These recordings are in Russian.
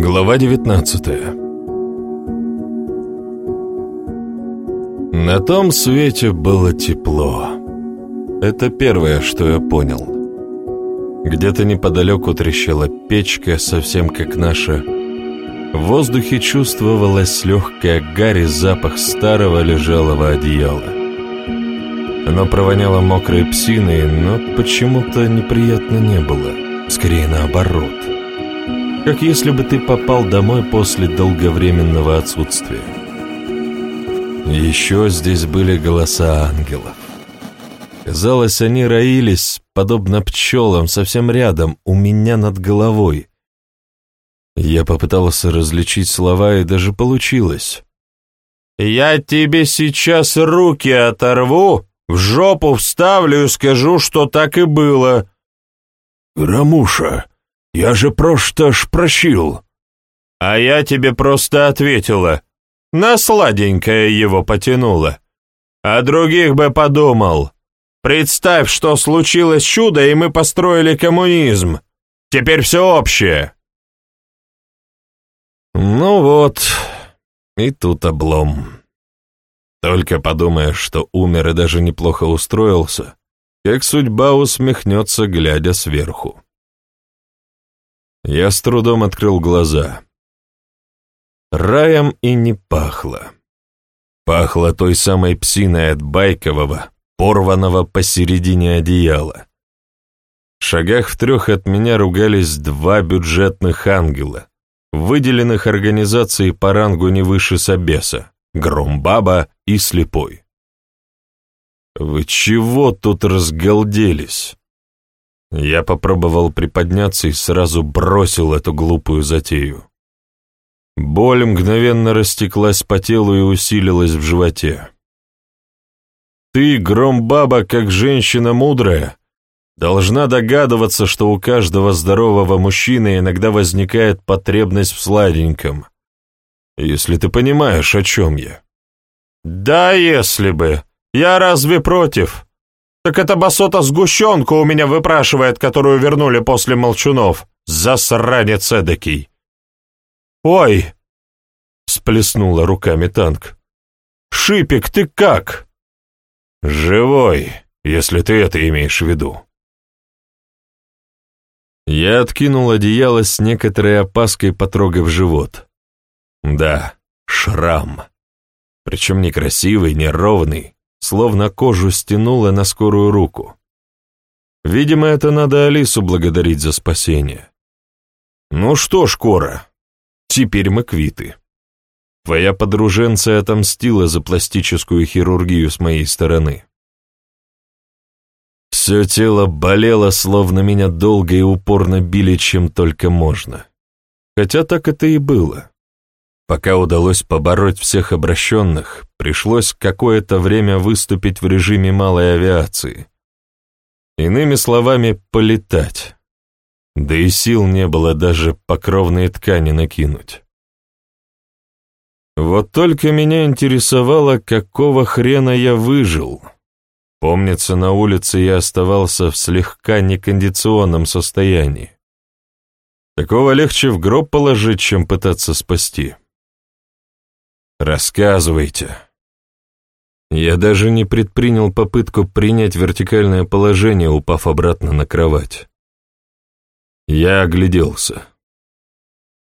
Глава 19 На том свете было тепло. Это первое, что я понял. Где-то неподалеку трещала печка, совсем как наша. В воздухе чувствовалась легкая гарь и запах старого лежалого одеяла. Оно провоняло мокрой псиной, но почему-то неприятно не было. Скорее наоборот. Как если бы ты попал домой после долговременного отсутствия. Еще здесь были голоса ангелов. Казалось, они роились, подобно пчелам, совсем рядом, у меня над головой. Я попытался различить слова, и даже получилось. «Я тебе сейчас руки оторву, в жопу вставлю и скажу, что так и было». «Рамуша, я же просто ж прощил». «А я тебе просто ответила. На сладенькое его потянуло. А других бы подумал. Представь, что случилось чудо, и мы построили коммунизм. Теперь все общее». Ну вот, и тут облом. Только подумаешь, что умер и даже неплохо устроился, как судьба усмехнется, глядя сверху. Я с трудом открыл глаза. Раем и не пахло. Пахло той самой псиной от Байкового, порванного посередине одеяла. В шагах в трех от меня ругались два бюджетных ангела, выделенных организацией по рангу не выше Собеса, Громбаба и Слепой. «Вы чего тут разгалделись?» Я попробовал приподняться и сразу бросил эту глупую затею. Боль мгновенно растеклась по телу и усилилась в животе. «Ты, Громбаба, как женщина мудрая, должна догадываться, что у каждого здорового мужчины иногда возникает потребность в сладеньком. Если ты понимаешь, о чем я». «Да, если бы. Я разве против? Так это басота сгущенку у меня выпрашивает, которую вернули после молчунов. Засранец эдакий!» «Ой!» — сплеснула руками танк. «Шипик, ты как?» «Живой, если ты это имеешь в виду». Я откинул одеяло с некоторой опаской, потрогав живот. Да, шрам. Причем некрасивый, неровный, словно кожу стянуло на скорую руку. Видимо, это надо Алису благодарить за спасение. Ну что ж, Кора, теперь мы квиты. Твоя подруженция отомстила за пластическую хирургию с моей стороны. Все тело болело, словно меня долго и упорно били, чем только можно. Хотя так это и было. Пока удалось побороть всех обращенных, пришлось какое-то время выступить в режиме малой авиации. Иными словами, полетать. Да и сил не было даже покровные ткани накинуть. Вот только меня интересовало, какого хрена я выжил. Помнится, на улице я оставался в слегка некондиционном состоянии. Такого легче в гроб положить, чем пытаться спасти. Рассказывайте. Я даже не предпринял попытку принять вертикальное положение, упав обратно на кровать. Я огляделся.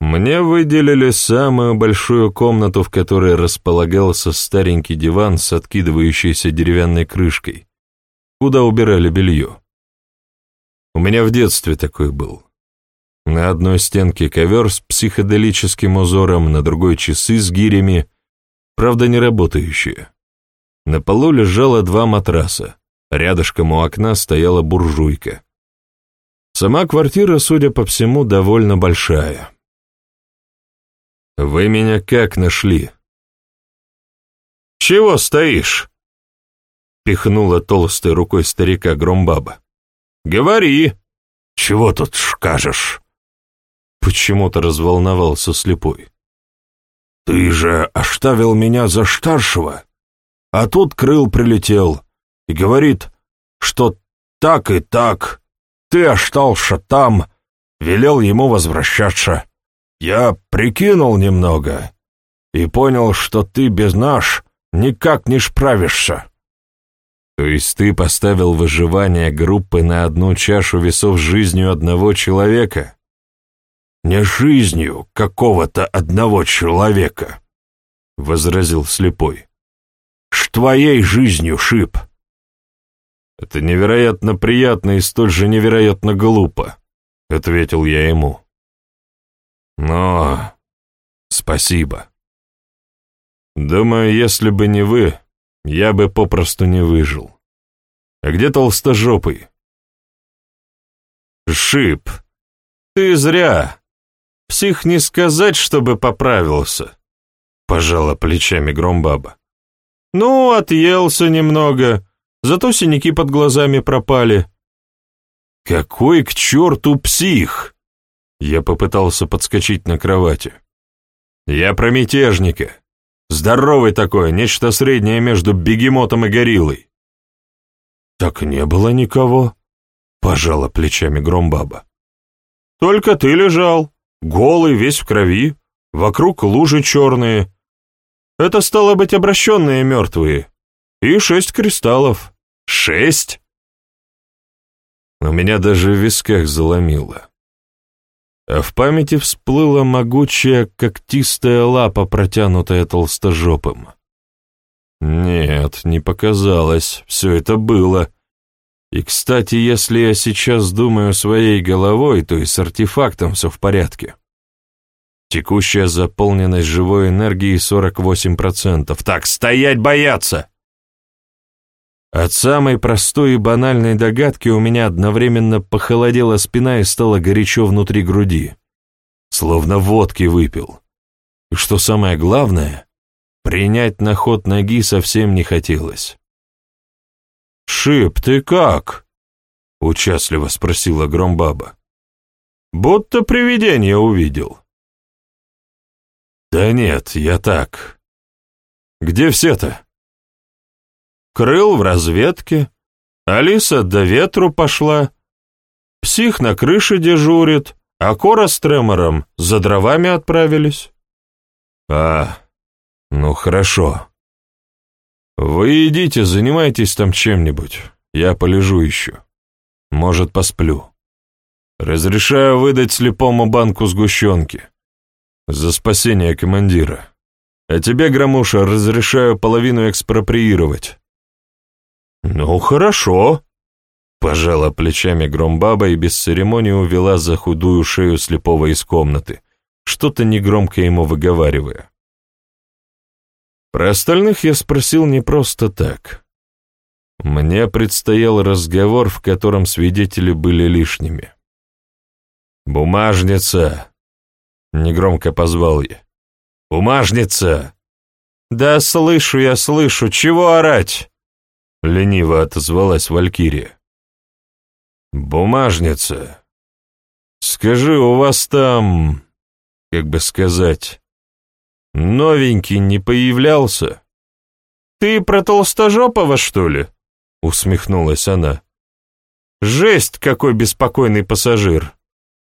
Мне выделили самую большую комнату, в которой располагался старенький диван с откидывающейся деревянной крышкой, куда убирали белье. У меня в детстве такой был. На одной стенке ковер с психоделическим узором, на другой часы с гирями, правда не работающие. На полу лежало два матраса, рядышком у окна стояла буржуйка. Сама квартира, судя по всему, довольно большая. «Вы меня как нашли?» «Чего стоишь?» Пихнула толстой рукой старика Громбаба. «Говори!» «Чего тут скажешь?» Почему-то разволновался слепой. «Ты же оставил меня за старшего, а тут крыл прилетел и говорит, что так и так, ты остался там, велел ему возвращаться. я прикинул немного и понял, что ты без наш никак не справишься». «То есть ты поставил выживание группы на одну чашу весов с жизнью одного человека?» «Не жизнью какого-то одного человека», — возразил слепой. «С твоей жизнью, Шип». «Это невероятно приятно и столь же невероятно глупо», — ответил я ему. «Но... спасибо. Думаю, если бы не вы, я бы попросту не выжил. А где толстожопый?» «Шип, ты зря. Псих не сказать, чтобы поправился», — пожала плечами Громбаба. «Ну, отъелся немного, зато синяки под глазами пропали». «Какой к черту псих?» Я попытался подскочить на кровати. «Я про мятежника. Здоровый такой, нечто среднее между бегемотом и гориллой». «Так не было никого», — пожала плечами Громбаба. «Только ты лежал, голый, весь в крови, вокруг лужи черные. Это стало быть обращенные мертвые. И шесть кристаллов. Шесть?» У меня даже в висках заломило. А в памяти всплыла могучая когтистая лапа, протянутая толстожопым. Нет, не показалось, все это было. И, кстати, если я сейчас думаю своей головой, то и с артефактом все в порядке. Текущая заполненность живой энергии 48%. Так, стоять бояться! От самой простой и банальной догадки у меня одновременно похолодела спина и стало горячо внутри груди. Словно водки выпил. И что самое главное, принять на ход ноги совсем не хотелось. «Шип, ты как?» — участливо спросила Громбаба. «Будто привидение увидел». «Да нет, я так. Где все-то?» Крыл в разведке, Алиса до ветру пошла, псих на крыше дежурит, а Кора с Тремором за дровами отправились. А, ну хорошо. Вы идите, занимайтесь там чем-нибудь, я полежу еще. Может, посплю. Разрешаю выдать слепому банку сгущенки. За спасение командира. А тебе, Громуша, разрешаю половину экспроприировать. «Ну, хорошо», — пожала плечами Громбаба и без церемонии увела за худую шею слепого из комнаты, что-то негромко ему выговаривая. Про остальных я спросил не просто так. Мне предстоял разговор, в котором свидетели были лишними. «Бумажница!» — негромко позвал я. «Бумажница!» «Да слышу я, слышу, чего орать?» — лениво отозвалась Валькирия. «Бумажница. Скажи, у вас там, как бы сказать, новенький не появлялся?» «Ты про Толстожопова, что ли?» — усмехнулась она. «Жесть, какой беспокойный пассажир.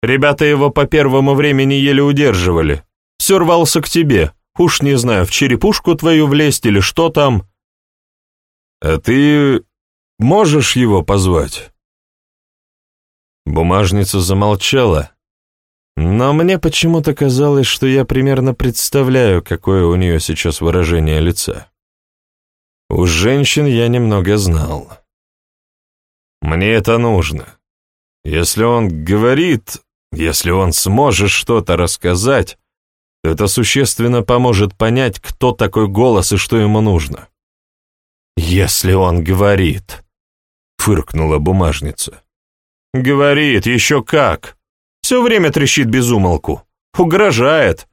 Ребята его по первому времени еле удерживали. Все рвался к тебе. Уж не знаю, в черепушку твою влезть или что там. «А ты можешь его позвать?» Бумажница замолчала, но мне почему-то казалось, что я примерно представляю, какое у нее сейчас выражение лица. У женщин я немного знал. Мне это нужно. Если он говорит, если он сможет что-то рассказать, то это существенно поможет понять, кто такой голос и что ему нужно. «Если он говорит», — фыркнула бумажница. «Говорит, еще как. Все время трещит без умолку. Угрожает.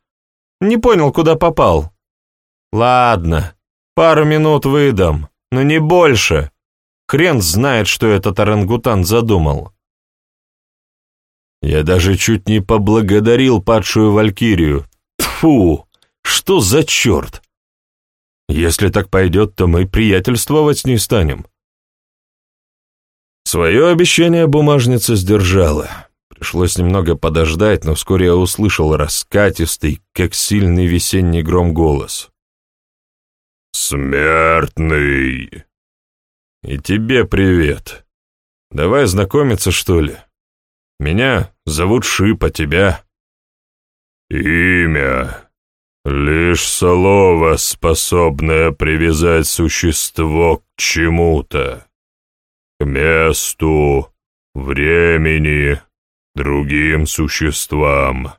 Не понял, куда попал. Ладно, пару минут выдам, но не больше. Хрен знает, что этот орангутан задумал». Я даже чуть не поблагодарил падшую валькирию. Фу, что за черт? Если так пойдет, то мы приятельствовать с ней станем. Свое обещание бумажница сдержала. Пришлось немного подождать, но вскоре я услышал раскатистый, как сильный весенний гром голос. «Смертный!» «И тебе привет. Давай знакомиться, что ли? Меня зовут Шипа, тебя?» «Имя. Лишь слово, способное привязать существо к чему-то, к месту, времени, другим существам.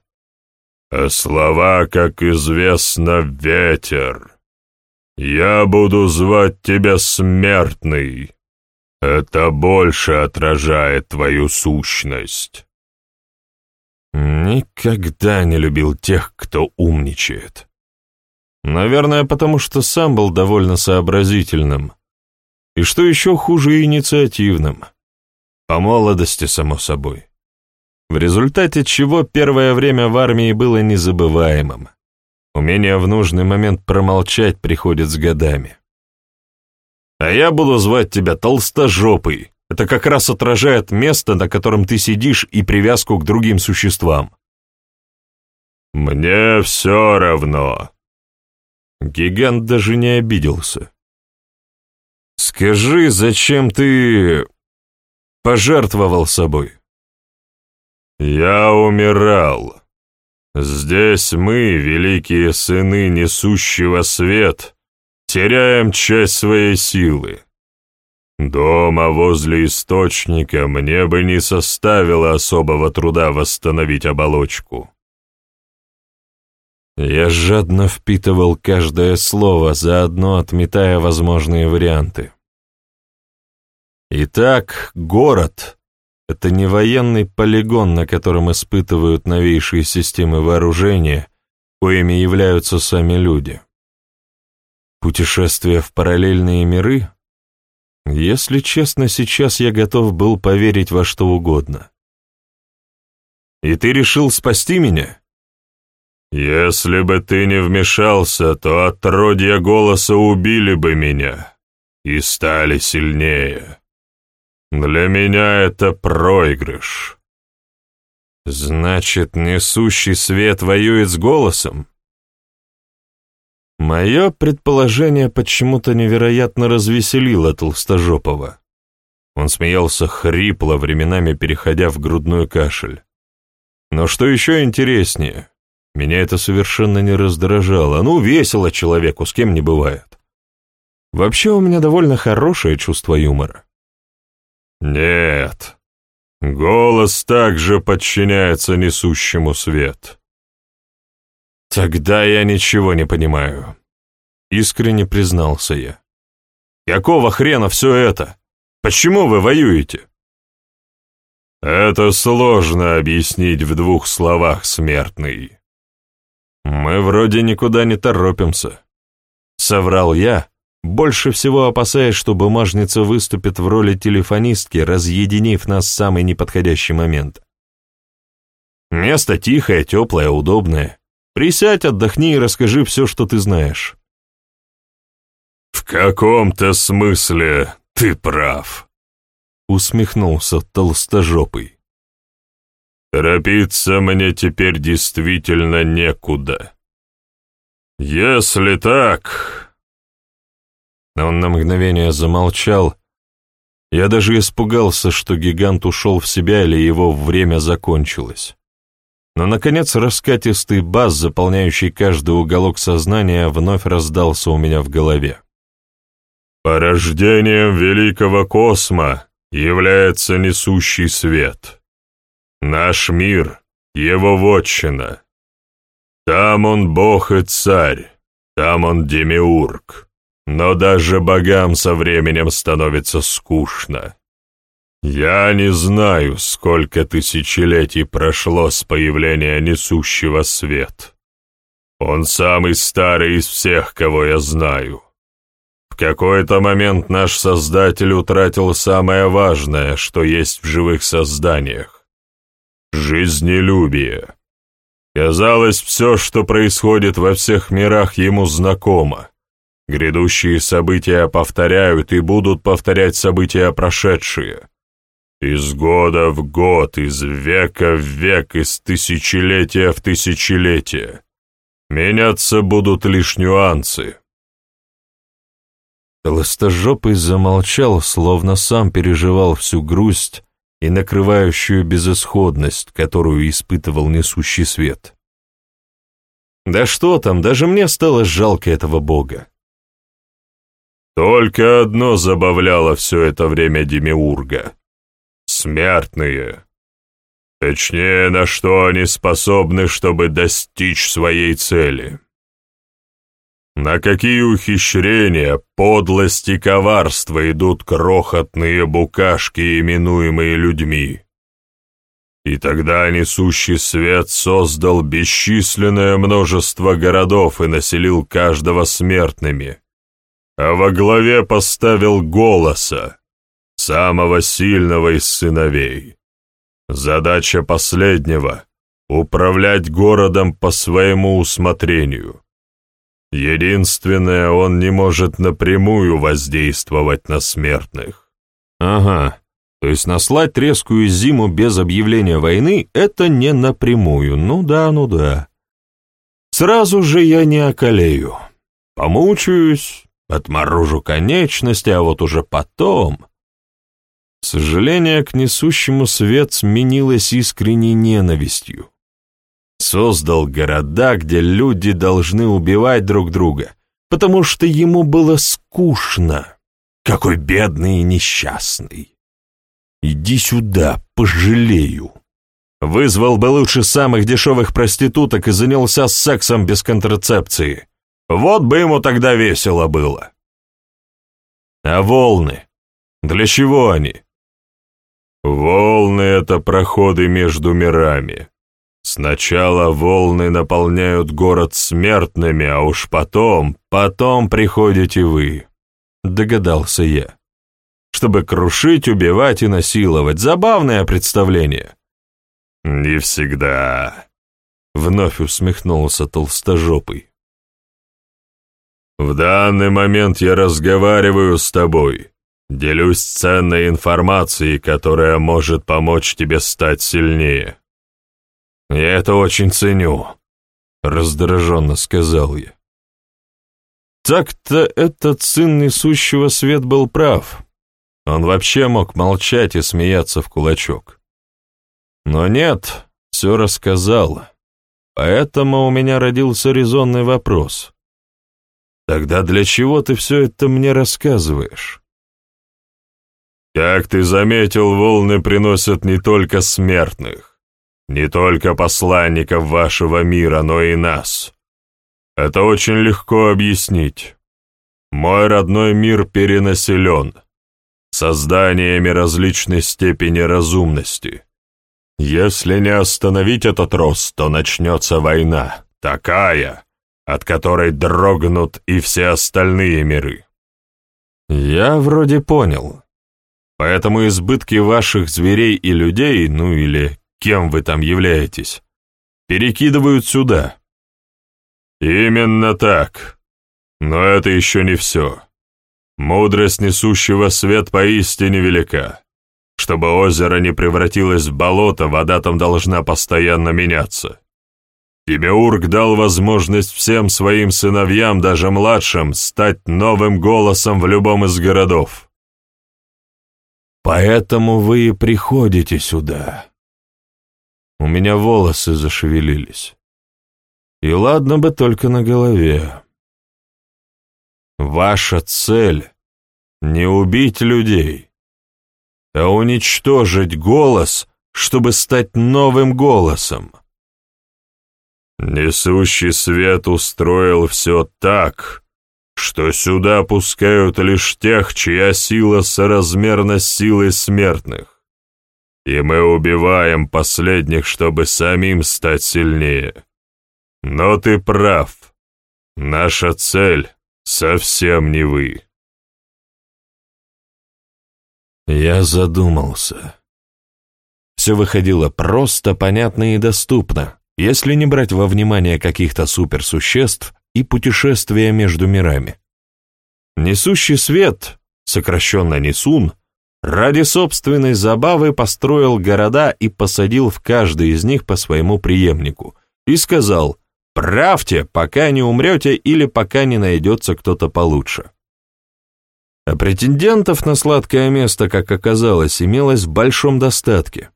А слова, как известно, ветер. Я буду звать тебя смертный. Это больше отражает твою сущность. Никогда не любил тех, кто умничает. Наверное, потому что сам был довольно сообразительным. И что еще хуже, инициативным. По молодости, само собой в результате чего первое время в армии было незабываемым. Умение в нужный момент промолчать приходит с годами. А я буду звать тебя толстожопый. Это как раз отражает место, на котором ты сидишь, и привязку к другим существам. Мне все равно. Гигант даже не обиделся. Скажи, зачем ты пожертвовал собой? «Я умирал. Здесь мы, великие сыны несущего свет, теряем часть своей силы. Дома возле источника мне бы не составило особого труда восстановить оболочку». Я жадно впитывал каждое слово, заодно отметая возможные варианты. Итак, город это не военный полигон, на котором испытывают новейшие системы вооружения, коими являются сами люди. Путешествие в параллельные миры? Если честно, сейчас я готов был поверить во что угодно. И ты решил спасти меня? Если бы ты не вмешался, то отродья голоса убили бы меня и стали сильнее. Для меня это проигрыш. Значит, несущий свет воюет с голосом? Мое предположение почему-то невероятно развеселило Толстожопова. Он смеялся хрипло, временами переходя в грудной кашель. Но что еще интереснее, меня это совершенно не раздражало. Ну, весело человеку, с кем не бывает. Вообще у меня довольно хорошее чувство юмора. Нет, голос также подчиняется несущему свет. Тогда я ничего не понимаю. Искренне признался я. Какого хрена все это? Почему вы воюете? Это сложно объяснить в двух словах, смертный. Мы вроде никуда не торопимся. Соврал я, больше всего опасаясь, что бумажница выступит в роли телефонистки, разъединив нас в самый неподходящий момент. Место тихое, теплое, удобное. Присядь, отдохни и расскажи все, что ты знаешь. «В каком-то смысле ты прав», — усмехнулся толстожопый. «Торопиться мне теперь действительно некуда. Если так, он на мгновение замолчал. Я даже испугался, что гигант ушел в себя или его время закончилось. Но, наконец, раскатистый бас, заполняющий каждый уголок сознания, вновь раздался у меня в голове. «Порождением великого космо является несущий свет. Наш мир — его вотчина. Там он бог и царь, там он демиург. Но даже богам со временем становится скучно. Я не знаю, сколько тысячелетий прошло с появления несущего свет. Он самый старый из всех, кого я знаю. В какой-то момент наш Создатель утратил самое важное, что есть в живых созданиях — жизнелюбие. Казалось, все, что происходит во всех мирах, ему знакомо. Грядущие события повторяют и будут повторять события прошедшие. Из года в год, из века в век, из тысячелетия в тысячелетие. Меняться будут лишь нюансы. Толстожопый замолчал, словно сам переживал всю грусть и накрывающую безысходность, которую испытывал несущий свет. Да что там, даже мне стало жалко этого бога. Только одно забавляло все это время Демиурга смертные. Точнее, на что они способны, чтобы достичь своей цели. На какие ухищрения, подлость и коварство идут крохотные букашки, именуемые людьми. И тогда несущий свет создал бесчисленное множество городов и населил каждого смертными, а во главе поставил голоса, самого сильного из сыновей. Задача последнего — управлять городом по своему усмотрению. Единственное, он не может напрямую воздействовать на смертных. Ага, то есть наслать резкую зиму без объявления войны — это не напрямую, ну да, ну да. Сразу же я не околею. Помучаюсь, отморожу конечности, а вот уже потом... Сожаление к несущему свет сменилось искренней ненавистью. Создал города, где люди должны убивать друг друга, потому что ему было скучно. Какой бедный и несчастный. Иди сюда, пожалею. Вызвал бы лучше самых дешевых проституток и занялся сексом без контрацепции. Вот бы ему тогда весело было. А волны? Для чего они? Волны — это проходы между мирами. Сначала волны наполняют город смертными, а уж потом, потом приходите вы. Догадался я. Чтобы крушить, убивать и насиловать. Забавное представление. Не всегда. Вновь усмехнулся толстожопый. В данный момент я разговариваю с тобой. Делюсь ценной информацией, которая может помочь тебе стать сильнее. Я это очень ценю, раздраженно сказал я. Так-то этот сын несущего свет был прав. Он вообще мог молчать и смеяться в кулачок. Но нет, все рассказал. Поэтому у меня родился резонный вопрос. Тогда для чего ты все это мне рассказываешь? Как ты заметил, волны приносят не только смертных, не только посланников вашего мира, но и нас. Это очень легко объяснить. Мой родной мир перенаселен, созданиями различной степени разумности. Если не остановить этот рост, то начнется война, такая, от которой дрогнут и все остальные миры. Я вроде понял. Поэтому избытки ваших зверей и людей, ну или кем вы там являетесь, перекидывают сюда. Именно так. Но это еще не все. Мудрость несущего свет поистине велика. Чтобы озеро не превратилось в болото, вода там должна постоянно меняться. Демиург дал возможность всем своим сыновьям, даже младшим, стать новым голосом в любом из городов. Поэтому вы и приходите сюда. У меня волосы зашевелились. И ладно бы только на голове. Ваша цель — не убить людей, а уничтожить голос, чтобы стать новым голосом. Несущий свет устроил все так, что сюда пускают лишь тех, чья сила соразмерна силой смертных. И мы убиваем последних, чтобы самим стать сильнее. Но ты прав. Наша цель совсем не вы. Я задумался. Все выходило просто, понятно и доступно, если не брать во внимание каких-то суперсуществ, и путешествия между мирами. Несущий свет, сокращенно Несун, ради собственной забавы построил города и посадил в каждый из них по своему преемнику, и сказал «Правьте, пока не умрете или пока не найдется кто-то получше». А претендентов на сладкое место, как оказалось, имелось в большом достатке.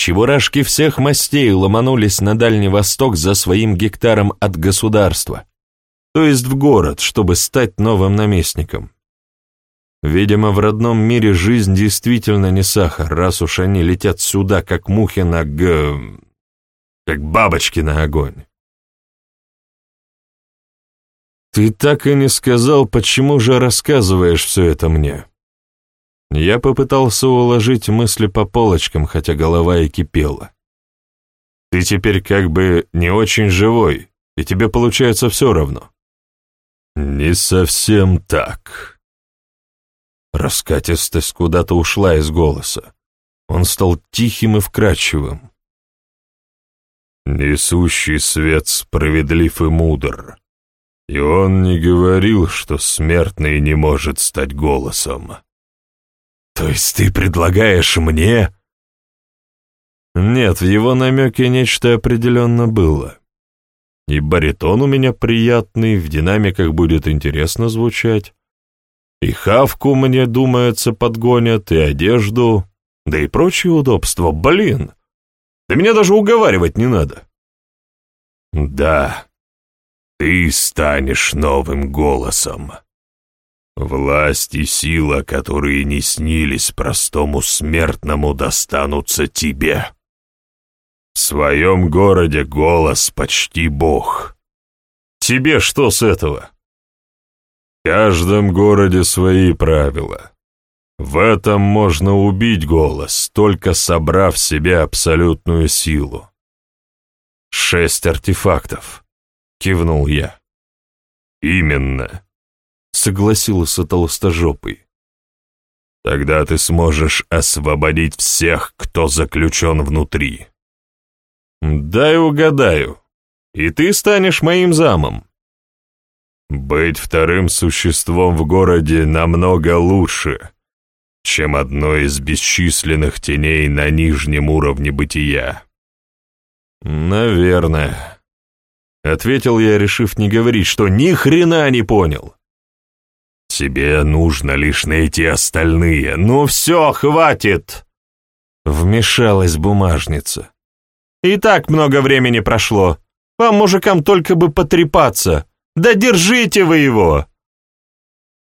Чебурашки всех мастей ломанулись на Дальний Восток за своим гектаром от государства, то есть в город, чтобы стать новым наместником. Видимо, в родном мире жизнь действительно не сахар, раз уж они летят сюда, как мухи на г... как бабочки на огонь. «Ты так и не сказал, почему же рассказываешь все это мне?» Я попытался уложить мысли по полочкам, хотя голова и кипела. «Ты теперь как бы не очень живой, и тебе получается все равно». «Не совсем так». Раскатистость куда-то ушла из голоса. Он стал тихим и вкрадчивым. «Несущий свет справедлив и мудр, и он не говорил, что смертный не может стать голосом. То есть ты предлагаешь мне? Нет, в его намеке нечто определенно было. И баритон у меня приятный, в динамиках будет интересно звучать. И хавку, мне думается, подгонят, и одежду, да и прочие удобства. Блин! Да меня даже уговаривать не надо. Да, ты станешь новым голосом. Власть и сила, которые не снились простому смертному, достанутся тебе. В своем городе голос почти бог. Тебе что с этого? В каждом городе свои правила. В этом можно убить голос, только собрав в себе абсолютную силу. Шесть артефактов. — кивнул я. «Именно», — согласился толстожопый. «Тогда ты сможешь освободить всех, кто заключен внутри». «Дай угадаю. И ты станешь моим замом». «Быть вторым существом в городе намного лучше, чем одной из бесчисленных теней на нижнем уровне бытия». «Наверное», — ответил я, решив не говорить, что ни хрена не понял. «Тебе нужно лишь найти остальные. Ну все, хватит!» Вмешалась бумажница. «И так много времени прошло. Вам, мужикам, только бы потрепаться. Да держите вы его!»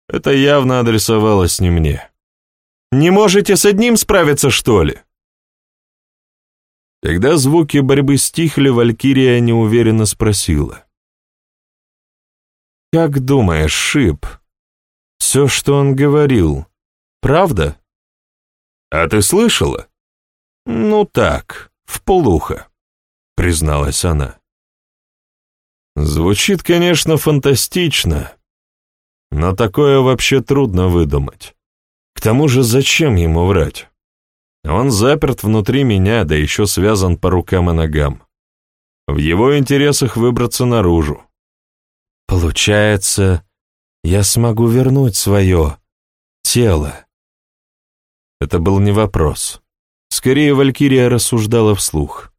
Это явно адресовалось не мне. «Не можете с одним справиться, что ли?» Когда звуки борьбы стихли, Валькирия неуверенно спросила. «Как думаешь, Шип, все, что он говорил, правда?» «А ты слышала?» «Ну так, в полухо», — призналась она. «Звучит, конечно, фантастично, но такое вообще трудно выдумать. К тому же зачем ему врать?» Он заперт внутри меня, да еще связан по рукам и ногам. В его интересах выбраться наружу. Получается, я смогу вернуть свое тело. Это был не вопрос. Скорее, Валькирия рассуждала вслух.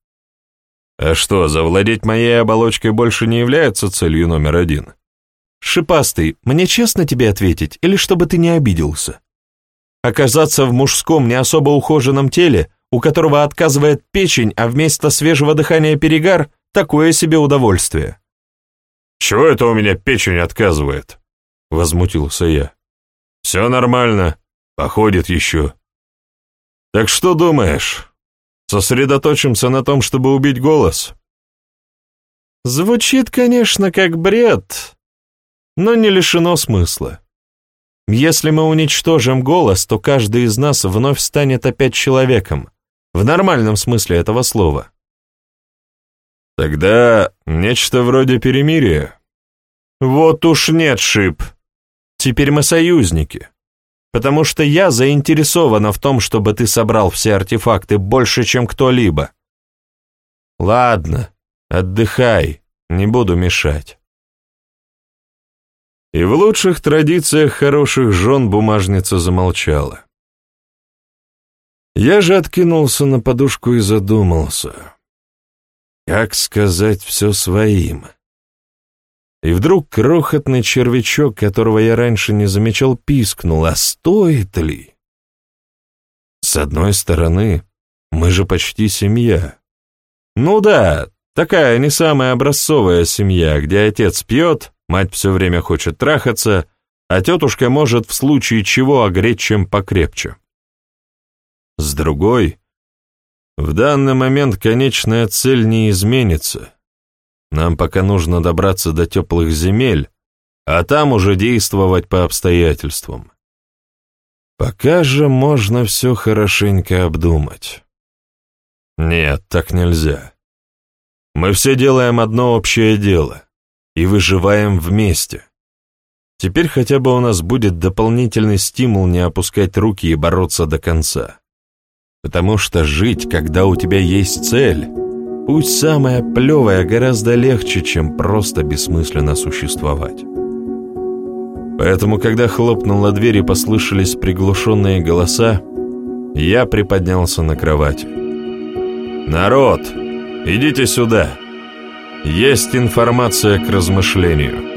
А что, завладеть моей оболочкой больше не является целью номер один? Шипастый, мне честно тебе ответить, или чтобы ты не обиделся? Оказаться в мужском не особо ухоженном теле, у которого отказывает печень, а вместо свежего дыхания перегар – такое себе удовольствие. «Чего это у меня печень отказывает?» – возмутился я. «Все нормально, походит еще». «Так что думаешь? Сосредоточимся на том, чтобы убить голос?» Звучит, конечно, как бред, но не лишено смысла. Если мы уничтожим голос, то каждый из нас вновь станет опять человеком, в нормальном смысле этого слова. Тогда нечто вроде перемирия. Вот уж нет, Шип. Теперь мы союзники. Потому что я заинтересована в том, чтобы ты собрал все артефакты больше, чем кто-либо. Ладно, отдыхай, не буду мешать. И в лучших традициях хороших жен бумажница замолчала. Я же откинулся на подушку и задумался. Как сказать все своим? И вдруг крохотный червячок, которого я раньше не замечал, пискнул. А стоит ли? С одной стороны, мы же почти семья. Ну да, такая не самая образцовая семья, где отец пьет, мать все время хочет трахаться, а тетушка может в случае чего огреть чем покрепче. С другой, в данный момент конечная цель не изменится. Нам пока нужно добраться до теплых земель, а там уже действовать по обстоятельствам. Пока же можно все хорошенько обдумать. Нет, так нельзя. Мы все делаем одно общее дело и выживаем вместе. Теперь хотя бы у нас будет дополнительный стимул не опускать руки и бороться до конца. Потому что жить, когда у тебя есть цель, пусть самая плевая, гораздо легче, чем просто бессмысленно существовать. Поэтому, когда хлопнула дверь и послышались приглушенные голоса, я приподнялся на кровати. «Народ, идите сюда! Есть информация к размышлению».